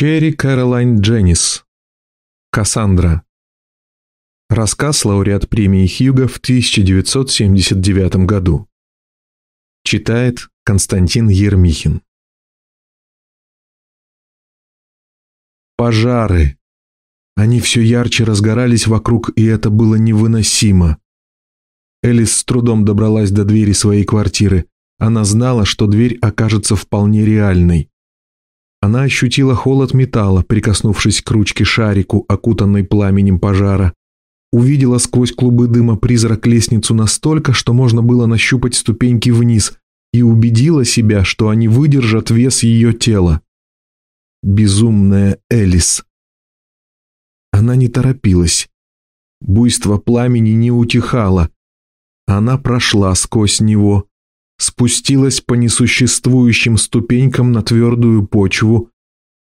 Черри Кэролайн Дженнис. Кассандра. Рассказ лауреат премии Хьюга в 1979 году. Читает Константин Ермихин. Пожары. Они все ярче разгорались вокруг, и это было невыносимо. Элис с трудом добралась до двери своей квартиры. Она знала, что дверь окажется вполне реальной. Она ощутила холод металла, прикоснувшись к ручке шарику, окутанной пламенем пожара. Увидела сквозь клубы дыма призрак лестницу настолько, что можно было нащупать ступеньки вниз, и убедила себя, что они выдержат вес ее тела. Безумная Элис. Она не торопилась. Буйство пламени не утихало. Она прошла сквозь него, спустилась по несуществующим ступенькам на твердую почву.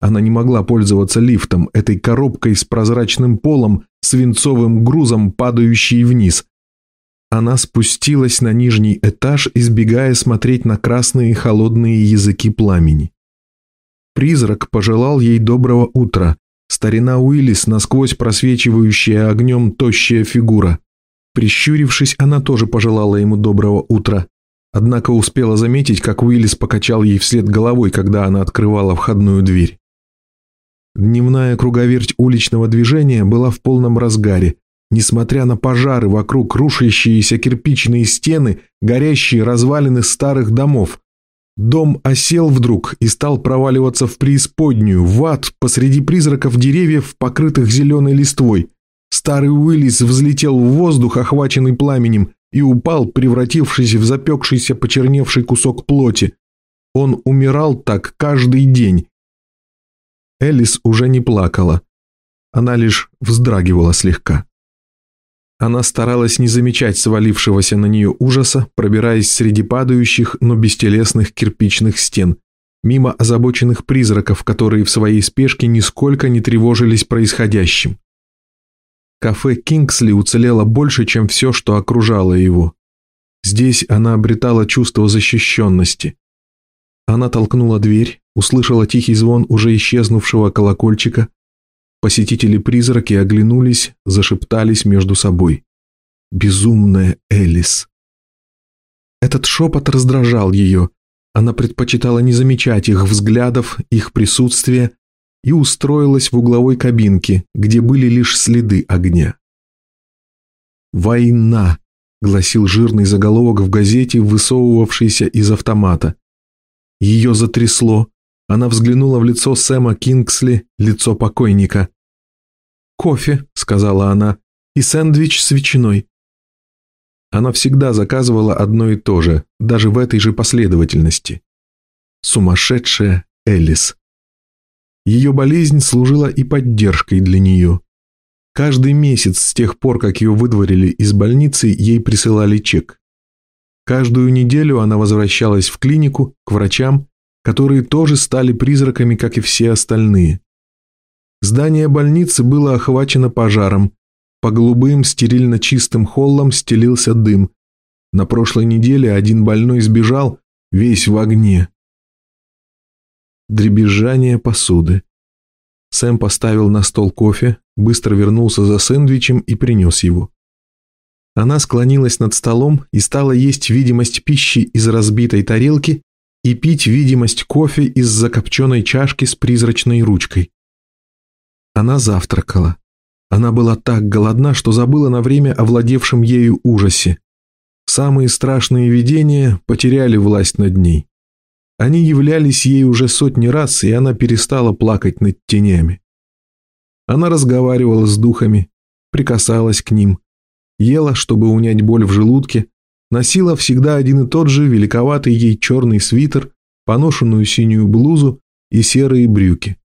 Она не могла пользоваться лифтом, этой коробкой с прозрачным полом, свинцовым грузом, падающей вниз. Она спустилась на нижний этаж, избегая смотреть на красные холодные языки пламени. Призрак пожелал ей доброго утра. Старина Уиллис, насквозь просвечивающая огнем тощая фигура. Прищурившись, она тоже пожелала ему доброго утра. Однако успела заметить, как Уиллис покачал ей вслед головой, когда она открывала входную дверь. Дневная круговерть уличного движения была в полном разгаре. Несмотря на пожары вокруг, рушащиеся кирпичные стены, горящие развалины старых домов. Дом осел вдруг и стал проваливаться в преисподнюю, в ад, посреди призраков деревьев, покрытых зеленой листвой. Старый Уиллис взлетел в воздух, охваченный пламенем, и упал, превратившись в запекшийся почерневший кусок плоти. Он умирал так каждый день. Элис уже не плакала. Она лишь вздрагивала слегка. Она старалась не замечать свалившегося на нее ужаса, пробираясь среди падающих, но бестелесных кирпичных стен, мимо озабоченных призраков, которые в своей спешке нисколько не тревожились происходящим. Кафе «Кингсли» уцелело больше, чем все, что окружало его. Здесь она обретала чувство защищенности. Она толкнула дверь, услышала тихий звон уже исчезнувшего колокольчика. Посетители-призраки оглянулись, зашептались между собой. Безумная Элис. Этот шепот раздражал ее. Она предпочитала не замечать их взглядов, их присутствия, и устроилась в угловой кабинке, где были лишь следы огня. «Война!» – гласил жирный заголовок в газете, высовывавшийся из автомата. Ее затрясло. Она взглянула в лицо Сэма Кингсли, лицо покойника. «Кофе», – сказала она, – «и сэндвич с ветчиной». Она всегда заказывала одно и то же, даже в этой же последовательности. Сумасшедшая Элис. Ее болезнь служила и поддержкой для нее. Каждый месяц с тех пор, как ее выдворили из больницы, ей присылали чек. Каждую неделю она возвращалась в клинику, к врачам, которые тоже стали призраками, как и все остальные. Здание больницы было охвачено пожаром. По голубым, стерильно чистым холлам стелился дым. На прошлой неделе один больной сбежал, весь в огне дребезжание посуды. Сэм поставил на стол кофе, быстро вернулся за сэндвичем и принес его. Она склонилась над столом и стала есть видимость пищи из разбитой тарелки и пить видимость кофе из закопченной чашки с призрачной ручкой. Она завтракала. Она была так голодна, что забыла на время овладевшем ею ужасе. Самые страшные видения потеряли власть над ней. Они являлись ей уже сотни раз, и она перестала плакать над тенями. Она разговаривала с духами, прикасалась к ним, ела, чтобы унять боль в желудке, носила всегда один и тот же великоватый ей черный свитер, поношенную синюю блузу и серые брюки.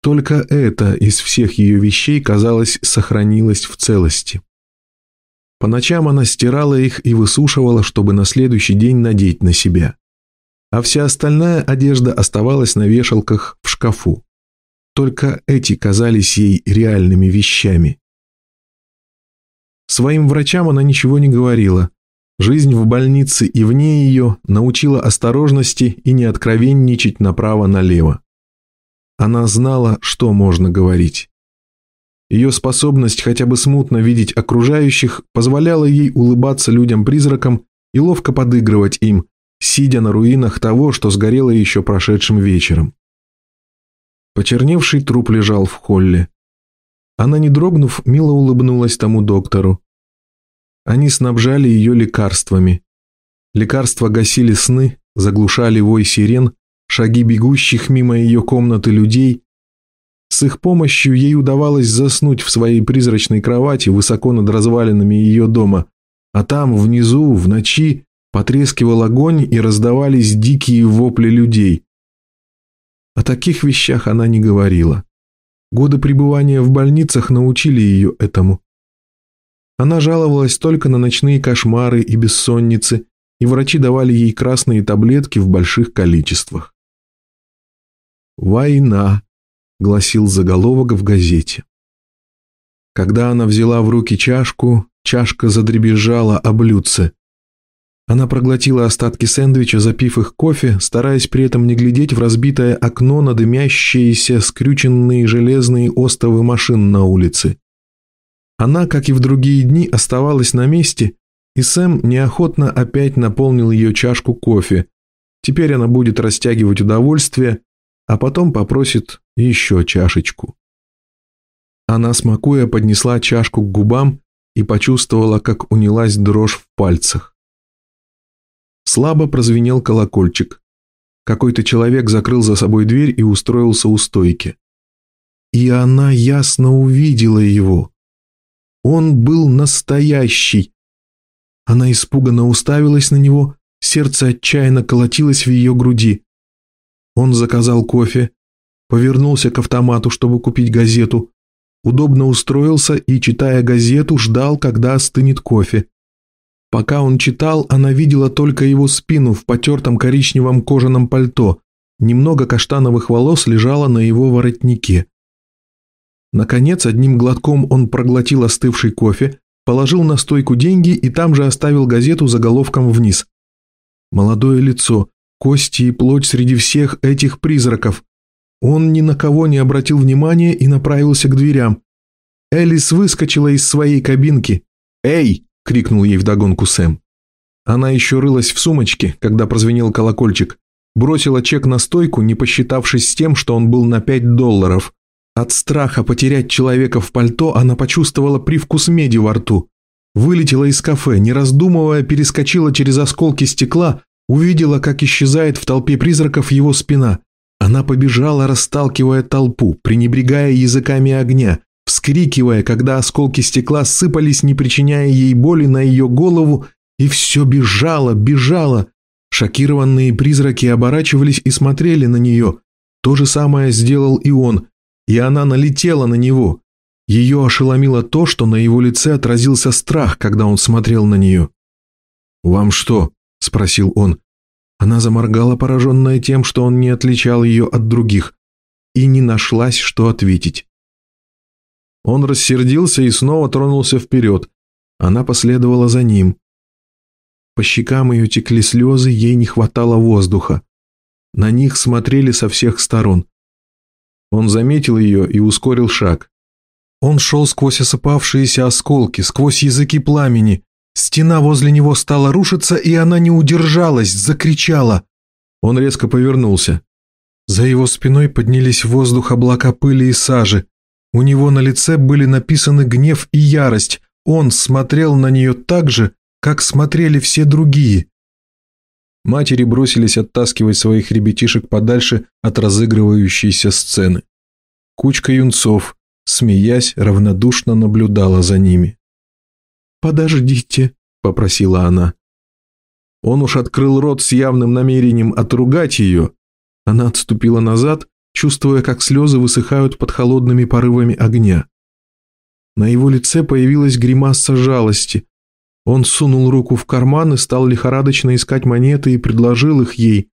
Только это из всех ее вещей, казалось, сохранилось в целости. По ночам она стирала их и высушивала, чтобы на следующий день надеть на себя а вся остальная одежда оставалась на вешалках в шкафу. Только эти казались ей реальными вещами. Своим врачам она ничего не говорила. Жизнь в больнице и вне ее научила осторожности и не откровенничать направо-налево. Она знала, что можно говорить. Ее способность хотя бы смутно видеть окружающих позволяла ей улыбаться людям-призракам и ловко подыгрывать им, сидя на руинах того, что сгорело еще прошедшим вечером. Почерневший труп лежал в холле. Она, не дрогнув, мило улыбнулась тому доктору. Они снабжали ее лекарствами. Лекарства гасили сны, заглушали вой сирен, шаги бегущих мимо ее комнаты людей. С их помощью ей удавалось заснуть в своей призрачной кровати высоко над развалинами ее дома, а там, внизу, в ночи, потрескивал огонь и раздавались дикие вопли людей. О таких вещах она не говорила. Годы пребывания в больницах научили ее этому. Она жаловалась только на ночные кошмары и бессонницы, и врачи давали ей красные таблетки в больших количествах. «Война», — гласил заголовок в газете. Когда она взяла в руки чашку, чашка задребезжала о блюдце. Она проглотила остатки сэндвича, запив их кофе, стараясь при этом не глядеть в разбитое окно на дымящиеся, скрюченные железные остовы машин на улице. Она, как и в другие дни, оставалась на месте, и Сэм неохотно опять наполнил ее чашку кофе. Теперь она будет растягивать удовольствие, а потом попросит еще чашечку. Она, смакуя, поднесла чашку к губам и почувствовала, как унялась дрожь в пальцах. Слабо прозвенел колокольчик. Какой-то человек закрыл за собой дверь и устроился у стойки. И она ясно увидела его. Он был настоящий. Она испуганно уставилась на него, сердце отчаянно колотилось в ее груди. Он заказал кофе, повернулся к автомату, чтобы купить газету, удобно устроился и, читая газету, ждал, когда остынет кофе. Пока он читал, она видела только его спину в потертом коричневом кожаном пальто. Немного каштановых волос лежало на его воротнике. Наконец, одним глотком он проглотил остывший кофе, положил на стойку деньги и там же оставил газету заголовком вниз. Молодое лицо, кости и плоть среди всех этих призраков. Он ни на кого не обратил внимания и направился к дверям. Элис выскочила из своей кабинки. «Эй!» – крикнул ей вдогонку Сэм. Она еще рылась в сумочке, когда прозвенел колокольчик. Бросила чек на стойку, не посчитавшись с тем, что он был на 5 долларов. От страха потерять человека в пальто она почувствовала привкус меди во рту. Вылетела из кафе, не раздумывая, перескочила через осколки стекла, увидела, как исчезает в толпе призраков его спина. Она побежала, расталкивая толпу, пренебрегая языками огня, вскрикивая, когда осколки стекла сыпались, не причиняя ей боли на ее голову, и все бежало, бежало. Шокированные призраки оборачивались и смотрели на нее. То же самое сделал и он, и она налетела на него. Ее ошеломило то, что на его лице отразился страх, когда он смотрел на нее. «Вам что?» – спросил он. Она заморгала, пораженная тем, что он не отличал ее от других, и не нашлась, что ответить. Он рассердился и снова тронулся вперед. Она последовала за ним. По щекам ее текли слезы, ей не хватало воздуха. На них смотрели со всех сторон. Он заметил ее и ускорил шаг. Он шел сквозь осыпавшиеся осколки, сквозь языки пламени. Стена возле него стала рушиться, и она не удержалась, закричала. Он резко повернулся. За его спиной поднялись в воздух облака пыли и сажи. У него на лице были написаны гнев и ярость. Он смотрел на нее так же, как смотрели все другие. Матери бросились оттаскивать своих ребятишек подальше от разыгрывающейся сцены. Кучка юнцов, смеясь, равнодушно наблюдала за ними. «Подождите», — попросила она. Он уж открыл рот с явным намерением отругать ее. Она отступила назад, чувствуя, как слезы высыхают под холодными порывами огня. На его лице появилась гримаса жалости. Он сунул руку в карман и стал лихорадочно искать монеты и предложил их ей.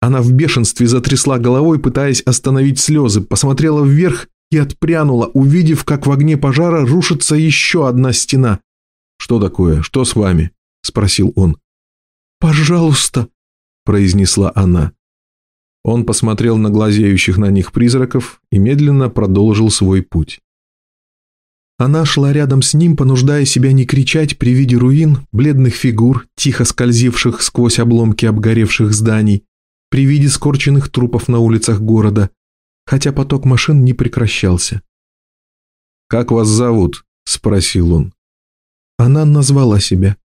Она в бешенстве затрясла головой, пытаясь остановить слезы, посмотрела вверх и отпрянула, увидев, как в огне пожара рушится еще одна стена. «Что такое? Что с вами?» – спросил он. «Пожалуйста», – произнесла она. Он посмотрел на глазеющих на них призраков и медленно продолжил свой путь. Она шла рядом с ним, понуждая себя не кричать при виде руин, бледных фигур, тихо скользивших сквозь обломки обгоревших зданий, при виде скорченных трупов на улицах города, хотя поток машин не прекращался. «Как вас зовут?» – спросил он. Она назвала себя.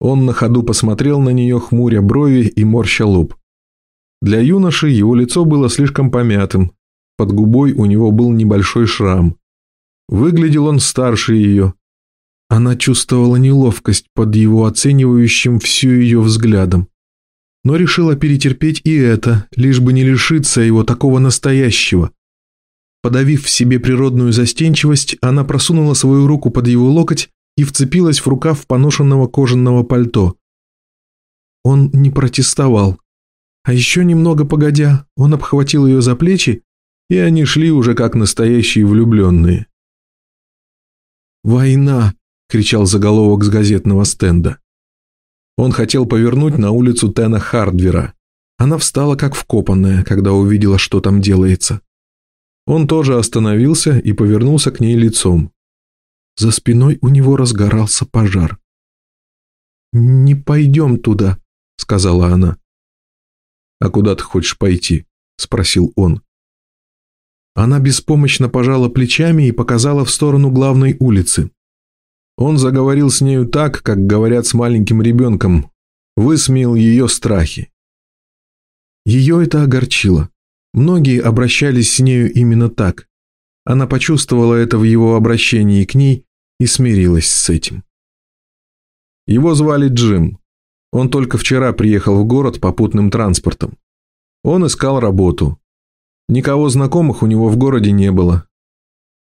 Он на ходу посмотрел на нее, хмуря брови и морща лоб. Для юноши его лицо было слишком помятым, под губой у него был небольшой шрам. Выглядел он старше ее. Она чувствовала неловкость под его оценивающим всю ее взглядом. Но решила перетерпеть и это, лишь бы не лишиться его такого настоящего. Подавив в себе природную застенчивость, она просунула свою руку под его локоть и вцепилась в рукав поношенного кожаного пальто. Он не протестовал. А еще немного погодя, он обхватил ее за плечи, и они шли уже как настоящие влюбленные. «Война!» – кричал заголовок с газетного стенда. Он хотел повернуть на улицу Тена Хардвера. Она встала как вкопанная, когда увидела, что там делается. Он тоже остановился и повернулся к ней лицом. За спиной у него разгорался пожар. «Не пойдем туда», — сказала она. «А куда ты хочешь пойти?» — спросил он. Она беспомощно пожала плечами и показала в сторону главной улицы. Он заговорил с нею так, как говорят с маленьким ребенком, высмеял ее страхи. Ее это огорчило. Многие обращались с нею именно так. Она почувствовала это в его обращении к ней и смирилась с этим. Его звали Джим. Он только вчера приехал в город попутным транспортом. Он искал работу, Никого знакомых у него в городе не было.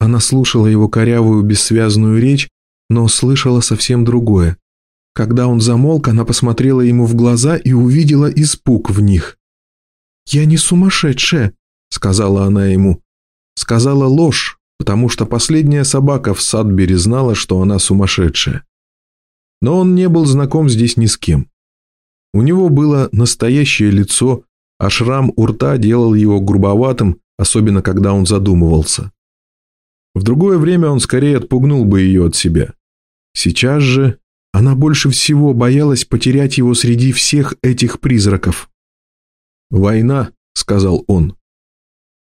Она слушала его корявую бессвязную речь, но слышала совсем другое. Когда он замолк, она посмотрела ему в глаза и увидела испуг в них. «Я не сумасшедшая», — сказала она ему. Сказала ложь, потому что последняя собака в Садбери знала, что она сумасшедшая. Но он не был знаком здесь ни с кем. У него было настоящее лицо, а шрам у рта делал его грубоватым, особенно когда он задумывался. В другое время он скорее отпугнул бы ее от себя. Сейчас же она больше всего боялась потерять его среди всех этих призраков. «Война», — сказал он.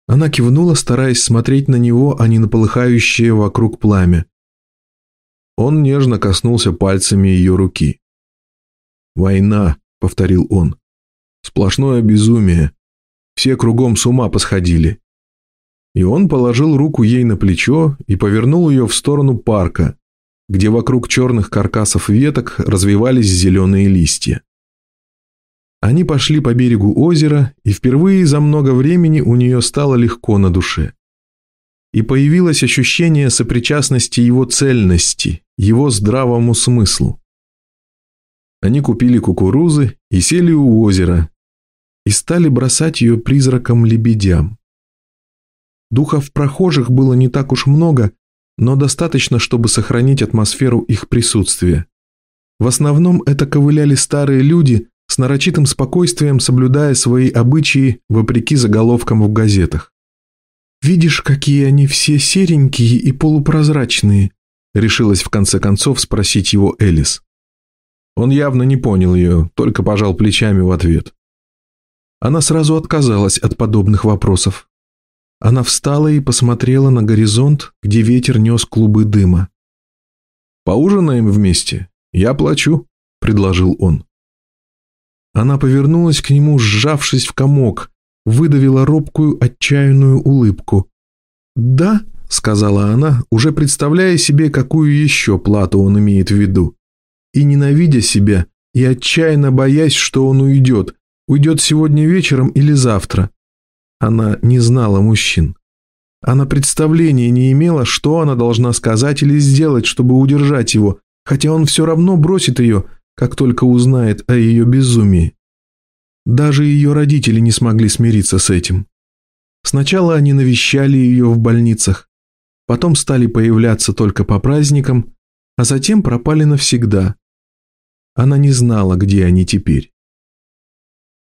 Она кивнула, стараясь смотреть на него, а не на полыхающее вокруг пламя. Он нежно коснулся пальцами ее руки. «Война», — повторил он. Сплошное безумие. Все кругом с ума посходили. И он положил руку ей на плечо и повернул ее в сторону парка, где вокруг черных каркасов веток развивались зеленые листья. Они пошли по берегу озера, и впервые за много времени у нее стало легко на душе. И появилось ощущение сопричастности его цельности, его здравому смыслу. Они купили кукурузы и сели у озера, и стали бросать ее призракам-лебедям. Духов прохожих было не так уж много, но достаточно, чтобы сохранить атмосферу их присутствия. В основном это ковыляли старые люди, с нарочитым спокойствием соблюдая свои обычаи вопреки заголовкам в газетах. «Видишь, какие они все серенькие и полупрозрачные?» Решилась в конце концов спросить его Элис. Он явно не понял ее, только пожал плечами в ответ. Она сразу отказалась от подобных вопросов. Она встала и посмотрела на горизонт, где ветер нес клубы дыма. «Поужинаем вместе? Я плачу», — предложил он. Она повернулась к нему, сжавшись в комок, выдавила робкую, отчаянную улыбку. «Да», — сказала она, уже представляя себе, какую еще плату он имеет в виду. И ненавидя себя, и отчаянно боясь, что он уйдет, Уйдет сегодня вечером или завтра. Она не знала мужчин. Она представления не имела, что она должна сказать или сделать, чтобы удержать его, хотя он все равно бросит ее, как только узнает о ее безумии. Даже ее родители не смогли смириться с этим. Сначала они навещали ее в больницах, потом стали появляться только по праздникам, а затем пропали навсегда. Она не знала, где они теперь.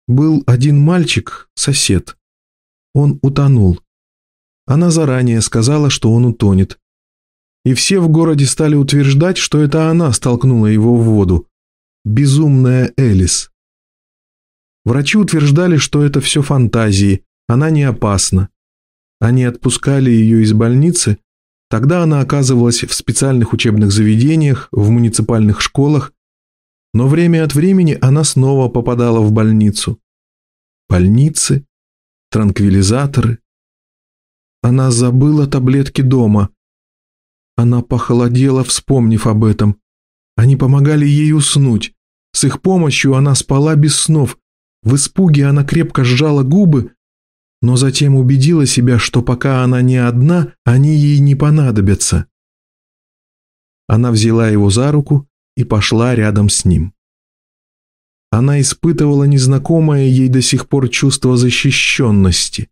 Был один мальчик, сосед. Он утонул. Она заранее сказала, что он утонет. И все в городе стали утверждать, что это она столкнула его в воду. Безумная Элис. Врачи утверждали, что это все фантазии, она не опасна. Они отпускали ее из больницы, тогда она оказывалась в специальных учебных заведениях, в муниципальных школах, но время от времени она снова попадала в больницу. Больницы, транквилизаторы. Она забыла таблетки дома. Она похолодела, вспомнив об этом. Они помогали ей уснуть. С их помощью она спала без снов. В испуге она крепко сжала губы, но затем убедила себя, что пока она не одна, они ей не понадобятся. Она взяла его за руку и пошла рядом с ним. Она испытывала незнакомое ей до сих пор чувство защищенности.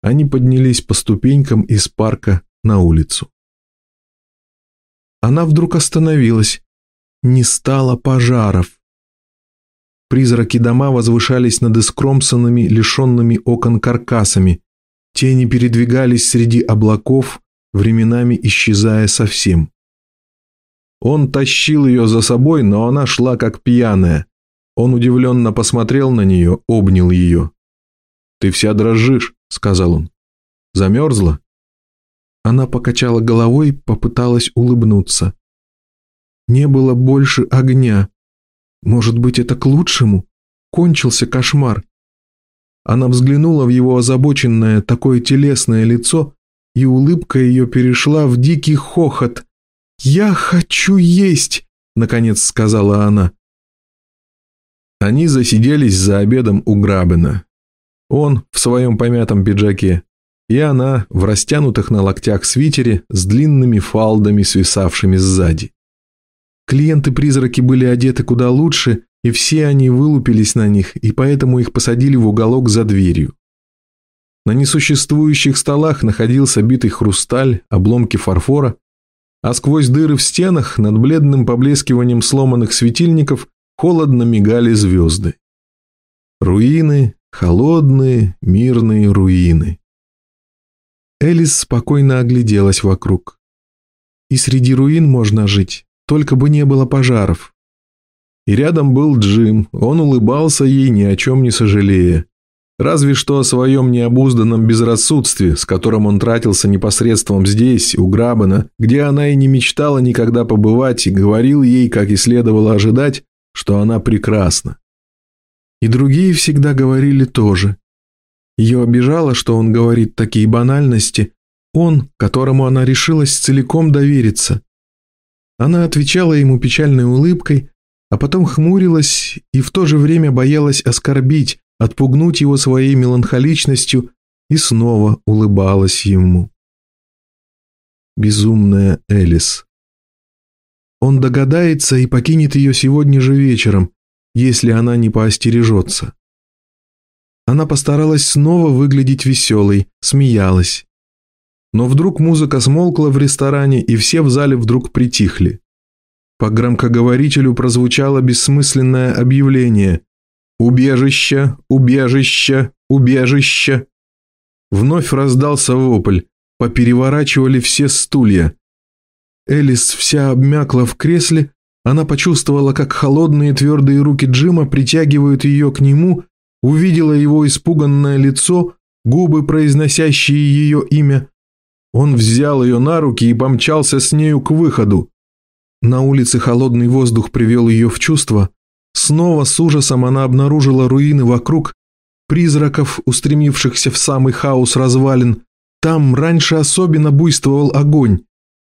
Они поднялись по ступенькам из парка на улицу. Она вдруг остановилась. Не стало пожаров. Призраки дома возвышались над искромсанными, лишенными окон каркасами. Тени передвигались среди облаков, временами исчезая совсем. Он тащил ее за собой, но она шла как пьяная. Он удивленно посмотрел на нее, обнял ее. «Ты вся дрожишь», — сказал он. «Замерзла?» Она покачала головой, попыталась улыбнуться. Не было больше огня. Может быть, это к лучшему? Кончился кошмар. Она взглянула в его озабоченное, такое телесное лицо, и улыбка ее перешла в дикий хохот. «Я хочу есть!» — наконец сказала она. Они засиделись за обедом у Грабена. Он в своем помятом пиджаке, и она в растянутых на локтях свитере с длинными фалдами, свисавшими сзади. Клиенты-призраки были одеты куда лучше, и все они вылупились на них, и поэтому их посадили в уголок за дверью. На несуществующих столах находился битый хрусталь, обломки фарфора, а сквозь дыры в стенах над бледным поблескиванием сломанных светильников холодно мигали звезды. Руины, холодные, мирные руины. Элис спокойно огляделась вокруг. И среди руин можно жить. Только бы не было пожаров. И рядом был Джим, он улыбался ей, ни о чем не сожалея. Разве что о своем необузданном безрассудстве, с которым он тратился непосредством здесь, у Грабена, где она и не мечтала никогда побывать, и говорил ей, как и следовало ожидать, что она прекрасна. И другие всегда говорили тоже. Ее обижало, что он говорит такие банальности, он, которому она решилась целиком довериться. Она отвечала ему печальной улыбкой, а потом хмурилась и в то же время боялась оскорбить, отпугнуть его своей меланхоличностью и снова улыбалась ему. Безумная Элис. Он догадается и покинет ее сегодня же вечером, если она не поостережется. Она постаралась снова выглядеть веселой, смеялась. Но вдруг музыка смолкла в ресторане, и все в зале вдруг притихли. По громкоговорителю прозвучало бессмысленное объявление «Убежище! Убежище! Убежище!» Вновь раздался вопль, попереворачивали все стулья. Элис вся обмякла в кресле, она почувствовала, как холодные твердые руки Джима притягивают ее к нему, увидела его испуганное лицо, губы, произносящие ее имя, он взял ее на руки и помчался с нею к выходу. На улице холодный воздух привел ее в чувство. Снова с ужасом она обнаружила руины вокруг, призраков, устремившихся в самый хаос развалин. Там раньше особенно буйствовал огонь.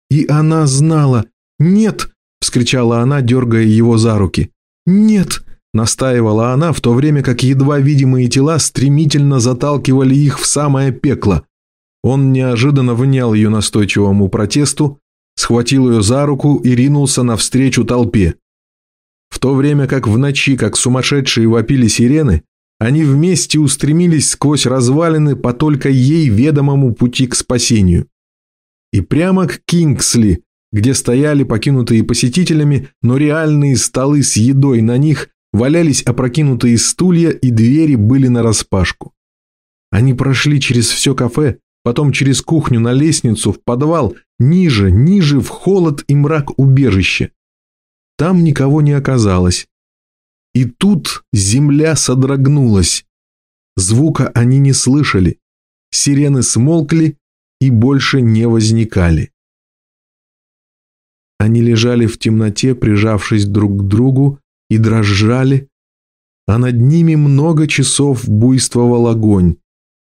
И она знала. «Нет!» – вскричала она, дергая его за руки. «Нет!» – настаивала она, в то время как едва видимые тела стремительно заталкивали их в самое пекло. Он неожиданно внял ее настойчивому протесту, схватил ее за руку и ринулся навстречу толпе. В то время как в ночи, как сумасшедшие вопили сирены, они вместе устремились сквозь развалины по только ей ведомому пути к спасению. И прямо к Кингсли, где стояли покинутые посетителями, но реальные столы с едой на них, валялись опрокинутые стулья и двери были нараспашку. Они прошли через все кафе, потом через кухню на лестницу, в подвал, ниже, ниже, в холод и мрак убежища. Там никого не оказалось. И тут земля содрогнулась. Звука они не слышали. Сирены смолкли и больше не возникали. Они лежали в темноте, прижавшись друг к другу, и дрожали, а над ними много часов буйствовал огонь,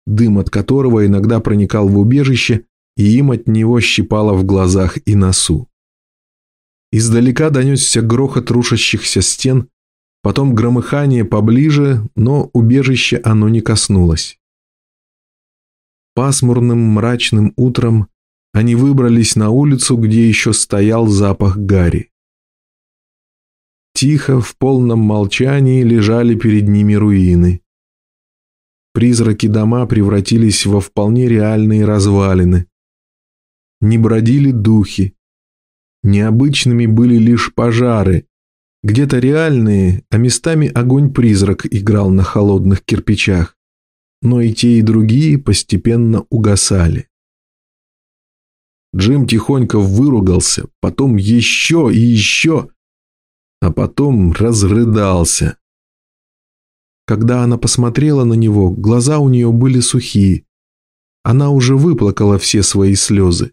дым от которого иногда проникал в убежище, и им от него щипало в глазах и носу. Издалека донесся грохот рушащихся стен, потом громыхание поближе, но убежище оно не коснулось. Пасмурным мрачным утром они выбрались на улицу, где еще стоял запах гари. Тихо, в полном молчании лежали перед ними руины. Призраки дома превратились во вполне реальные развалины. Не бродили духи. Необычными были лишь пожары. Где-то реальные, а местами огонь-призрак играл на холодных кирпичах. Но и те, и другие постепенно угасали. Джим тихонько выругался, потом еще и еще, а потом разрыдался. Когда она посмотрела на него, глаза у нее были сухие. Она уже выплакала все свои слезы.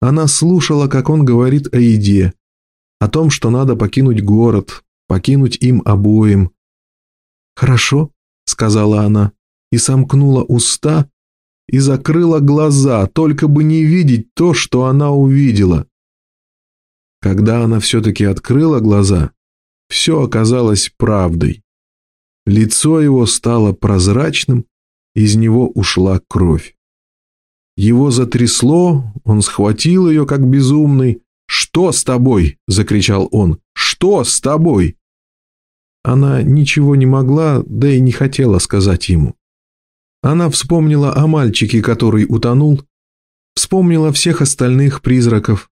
Она слушала, как он говорит о еде, о том, что надо покинуть город, покинуть им обоим. «Хорошо», — сказала она, и сомкнула уста, и закрыла глаза, только бы не видеть то, что она увидела. Когда она все-таки открыла глаза, все оказалось правдой. Лицо его стало прозрачным, из него ушла кровь. Его затрясло, он схватил ее как безумный. «Что с тобой?» – закричал он. «Что с тобой?» Она ничего не могла, да и не хотела сказать ему. Она вспомнила о мальчике, который утонул, вспомнила всех остальных призраков,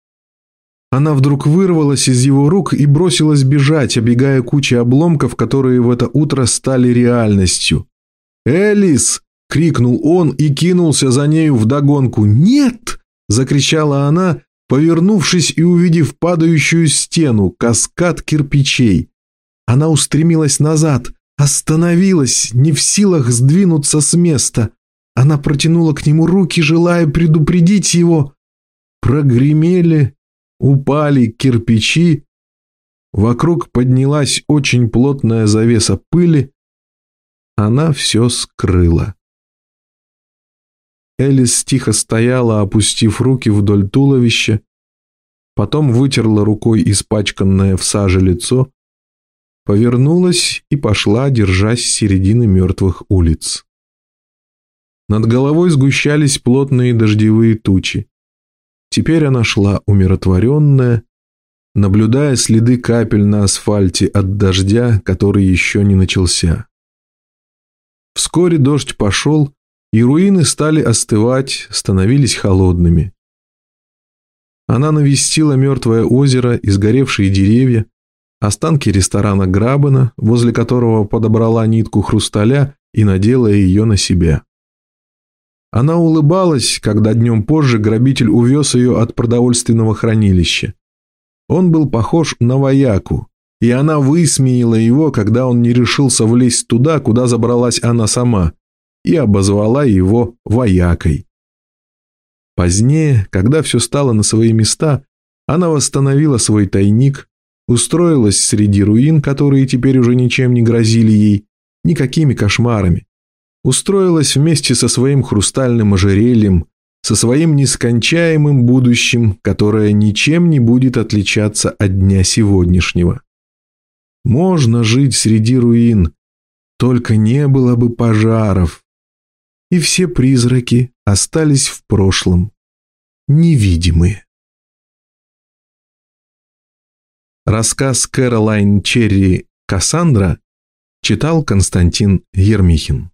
она вдруг вырвалась из его рук и бросилась бежать, обегая кучи обломков, которые в это утро стали реальностью. «Элис!» – крикнул он и кинулся за нею вдогонку. «Нет!» – закричала она, повернувшись и увидев падающую стену, каскад кирпичей. Она устремилась назад, остановилась, не в силах сдвинуться с места. Она протянула к нему руки, желая предупредить его. Прогремели упали кирпичи, вокруг поднялась очень плотная завеса пыли, она все скрыла. Элис тихо стояла, опустив руки вдоль туловища, потом вытерла рукой испачканное в саже лицо, повернулась и пошла, держась середины мертвых улиц. Над головой сгущались плотные дождевые тучи. Теперь она шла умиротворенная, наблюдая следы капель на асфальте от дождя, который еще не начался. Вскоре дождь пошел, и руины стали остывать, становились холодными. Она навестила мертвое озеро и сгоревшие деревья, останки ресторана Грабена, возле которого подобрала нитку хрусталя и надела ее на себя. Она улыбалась, когда днем позже грабитель увез ее от продовольственного хранилища. Он был похож на вояку, и она высмеяла его, когда он не решился влезть туда, куда забралась она сама, и обозвала его воякой. Позднее, когда все стало на свои места, она восстановила свой тайник, устроилась среди руин, которые теперь уже ничем не грозили ей, никакими кошмарами устроилась вместе со своим хрустальным ожерельем, со своим нескончаемым будущим, которое ничем не будет отличаться от дня сегодняшнего. Можно жить среди руин, только не было бы пожаров. И все призраки остались в прошлом, невидимые. Рассказ Кэролайн Черри «Кассандра» читал Константин Ермихин.